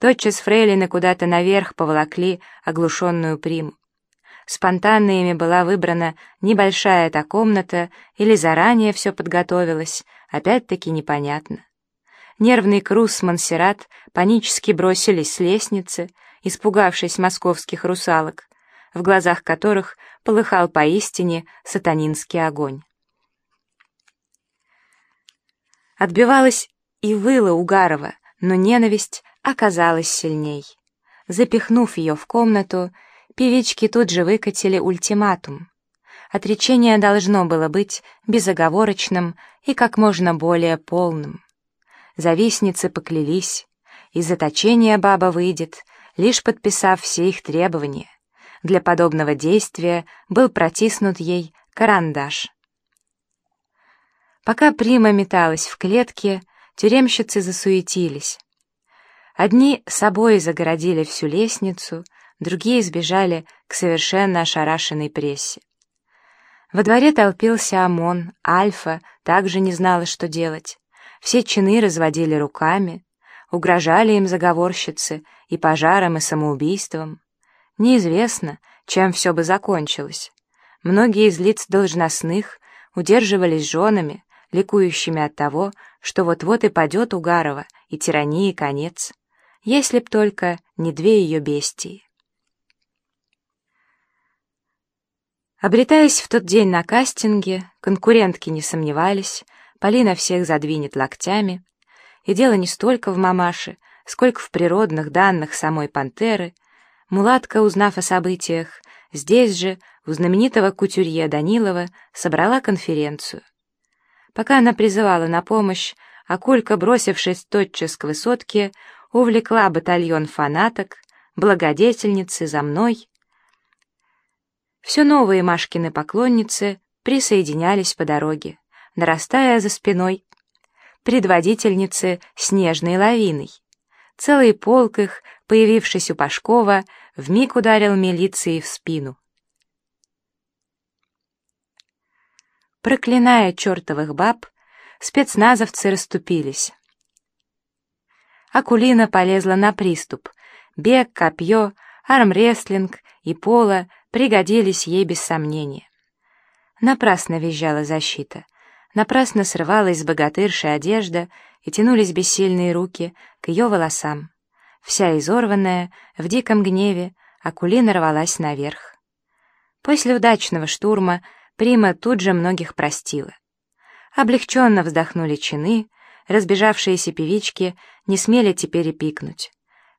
Тотчас фрейлины куда-то наверх поволокли оглушенную приму. Спонтанно ими была выбрана небольшая эта комната или заранее все подготовилось, опять-таки непонятно. Нервный Крус Монсеррат панически бросились с лестницы, испугавшись московских русалок, в глазах которых полыхал поистине сатанинский огонь. Отбивалась и выла Угарова, но ненависть оказалась сильней. Запихнув ее в комнату, певички тут же выкатили ультиматум. Отречение должно было быть безоговорочным и как можно более полным. Завистницы поклялись, из заточения баба выйдет, лишь подписав все их требования. Для подобного действия был протиснут ей карандаш. Пока Прима металась в клетке, тюремщицы засуетились. Одни собой загородили всю лестницу, другие сбежали к совершенно ошарашенной прессе. Во дворе толпился ОМОН, Альфа также не знала, что делать. Все чины разводили руками, угрожали им заговорщицы и пожаром, и самоубийством. Неизвестно, чем все бы закончилось. Многие из лиц должностных удерживались женами, ликующими от того, что вот-вот и падет Угарова, и тирании конец, если б только не две ее бестии. Обретаясь в тот день на кастинге, конкурентки не сомневались, Полина всех задвинет локтями, и дело не столько в мамаше, сколько в природных данных самой пантеры. Мулатка, узнав о событиях, здесь же, у знаменитого кутюрье Данилова, собрала конференцию. Пока она призывала на помощь, Акулька, бросившись тотчас к высотке, увлекла батальон фанаток, благодетельницы за мной. Все новые Машкины поклонницы присоединялись по дороге, нарастая за спиной предводительницы снежной лавиной. Целый полк их, появившись у Пашкова, вмиг ударил милиции в спину. Проклиная чертовых баб, спецназовцы расступились. Акулина полезла на приступ. Бег, копье, армрестлинг и пола пригодились ей без сомнения. Напрасно визжала защита, напрасно срывалась с богатырши одежда и тянулись бессильные руки к ее волосам. Вся изорванная, в диком гневе, Акулина рвалась наверх. После удачного штурма Прима тут же многих простила. Облегченно вздохнули чины, разбежавшиеся певички не смели теперь и пикнуть.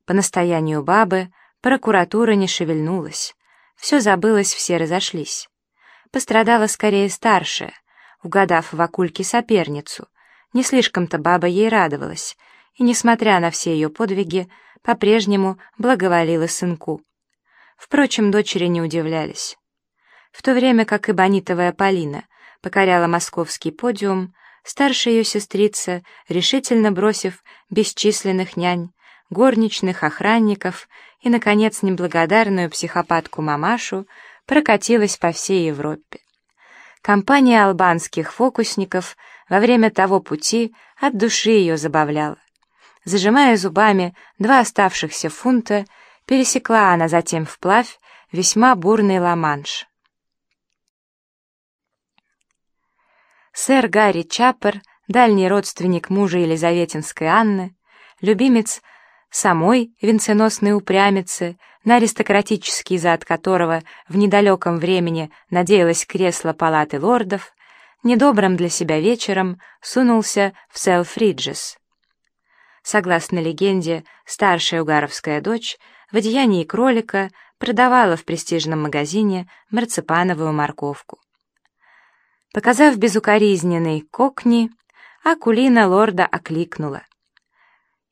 По настоянию бабы прокуратура не шевельнулась. Все забылось, все разошлись. Пострадала скорее старшая, угадав в Акульке соперницу. Не слишком-то баба ей радовалась, и, несмотря на все ее подвиги, по-прежнему благоволила сынку. Впрочем, дочери не удивлялись. В то время как и Бонитовая Полина покоряла московский подиум, старшая ее сестрица, решительно бросив бесчисленных нянь, горничных, охранников и, наконец, неблагодарную психопатку мамашу, прокатилась по всей Европе. Компания албанских фокусников во время того пути от души ее забавляла. Зажимая зубами два оставшихся фунта, пересекла она затем вплавь весьма бурный Ла-Манш. Сэр Гарри Чаппер, дальний родственник мужа Елизаветинской Анны, любимец самой венценосной упрямицы, на аристократический зад которого в недалеком времени надеялась кресло палаты лордов, недобрым для себя вечером сунулся в Селфриджес. Согласно легенде, старшая угаровская дочь в одеянии кролика продавала в престижном магазине марципановую морковку. Показав безукоризненный кокни, Акулина лорда окликнула.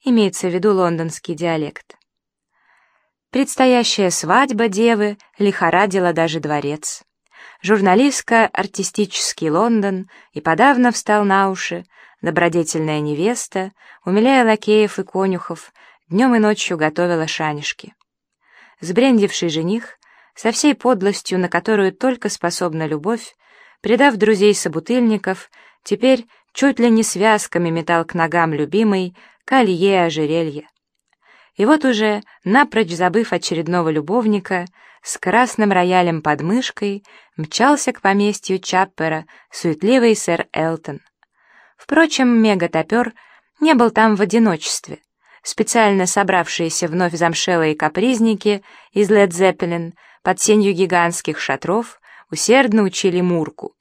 Имеется в виду лондонский диалект. Предстоящая свадьба девы лихорадила даже дворец. Журналистка «Артистический Лондон» и подавно встал на уши, добродетельная невеста, умиляя лакеев и конюхов, днем и ночью готовила шанишки. Сбрендивший жених, со всей подлостью, на которую только способна любовь, Предав друзей-собутыльников, теперь чуть ли не связками метал к ногам любимый колье ожерелье. И вот уже, напрочь забыв очередного любовника, с красным роялем под мышкой мчался к поместью Чаппера суетливый сэр Элтон. Впрочем, мегатопер не был там в одиночестве. Специально собравшиеся вновь замшелые капризники из Лед Зеппелин под сенью гигантских шатров усердно учили Мурку.